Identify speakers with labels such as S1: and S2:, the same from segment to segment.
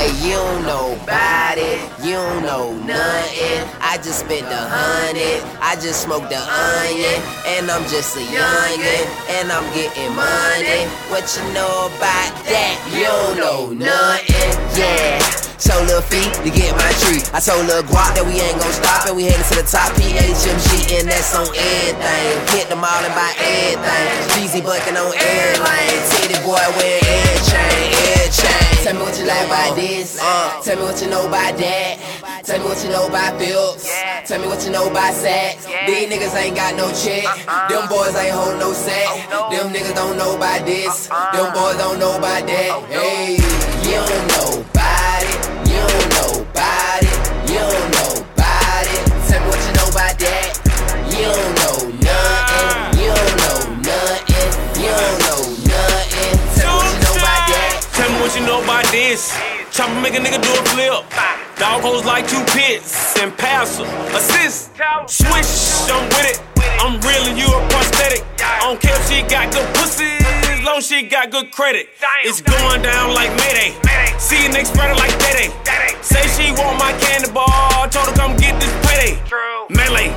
S1: You don't know about it, you don't know nothing. I just spent the hundred, I just smoked the onion, and I'm just a youngin', and I'm getting money. What you know about that? You don't know nothing, yeah. So little feet to get my tree. I told Lil Guap that we ain't gon' stop and we heading to the top. PHMG and that's on everything. Hit them all and buy everything. Jeezy bucking on airline. Titty boy wearing chain. Tell me what you like about this. Uh, tell me what you know about that. Tell me what you know about Phillips. Tell me what you know about sex. These niggas ain't got no check. Them boys ain't hold no set. Them niggas don't know about this. Them boys don't know about that. Hey, you don't know about it. You don't know about it. You don't know about it. Tell me what you know about that. You don't know nothing. You don't know nothing. You don't know you know about
S2: this. Chopper make a nigga do a flip. Dog hoes like two pits and pass her. Assist, swish, I'm with it. I'm real and you a prosthetic. I don't care if she got good pussy, as long as she got good credit. It's going down like Mayday. See an spreader like Day Say she want my candy bar, told her come get this payday. Melee,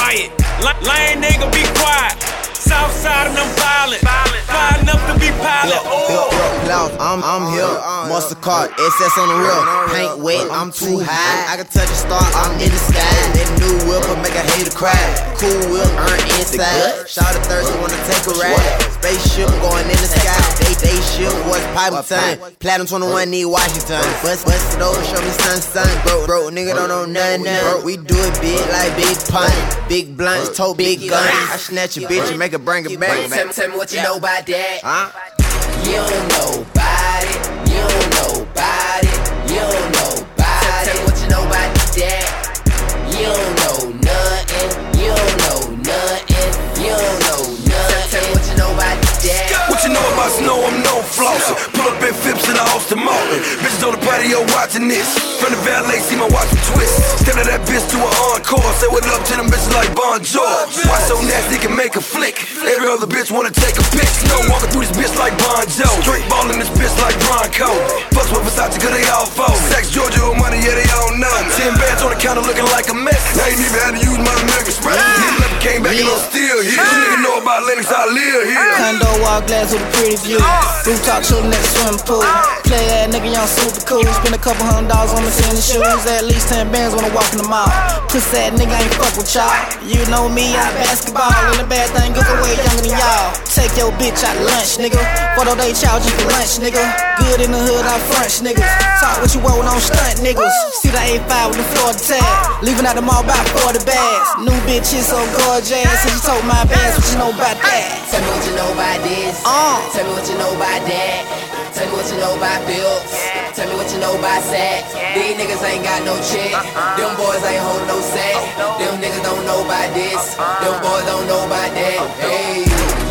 S2: riot, Li- lame nigga be quiet. South side of them violent, fly enough to be pilot. Oh.
S3: Cloud, I'm, I'm here. Oh, Monster car, SS on the real. Paint wet, I'm too high. I can touch a star, I'm in the sky. That new whip will make a hater cry. Cool whip, earn inside. Shout a thirsty, wanna take a ride. Spaceship going in the sky. They, they ship was pipe time. Platinum 21 need Washington. Bust, bust it over, show me sun, sun. Bro, bro, nigga don't know nothing. Bro, we do it big like big pun. Big blunts, toe big guns. I snatch a bitch and make her bring it back.
S1: Tell, tell me what you know about that.
S3: Huh?
S1: You don't know Know?
S4: I'm no flosser. Pull up in Phipps in the Aston Martin. Bitches on the patio watching this. From the valet, see my watch twist. Step to that bitch to an encore. Say what up to them bitches like Bon George. Why so nasty can make a flick? Every other bitch wanna take a pic. No walking through this bitch like Bon Joe. Straight ballin' this bitch like Bronco. Fucks with Versace cause they all fold. Sex Georgia or money, yeah, they all know. Ten bands on the counter looking like a mess. I ain't even had to use my American Express. Nigga never came back and I'm still here. You nigga know about Lenox, I live here.
S5: Condo wall glass with a pretty view. Rooftop chillin' at the swimming pool. Play that nigga, young super cool. Spend a couple hundred dollars on the tennis shoes. At least 10 bands when I walk in the mall. Pussy that nigga I ain't fuck with y'all. You know me, I basketball. And the bad thing your bitch out lunch, nigga. Photo they charge you for lunch, nigga. Good in the hood, I French niggas. Talk what you want on stunt niggas. See the A5 with the Florida tag. Leaving out the mall about 40 bags. New bitch is so gorgeous. And you told my bags what you know about that.
S1: Tell me what you know about this.
S5: Uh.
S1: Tell me what you know about that. Tell me what you know about Phillips. Tell me what you know about sex. These niggas ain't got no check. Them boys ain't hold no set. Them niggas don't know about this. Them boys don't know about that. Hey.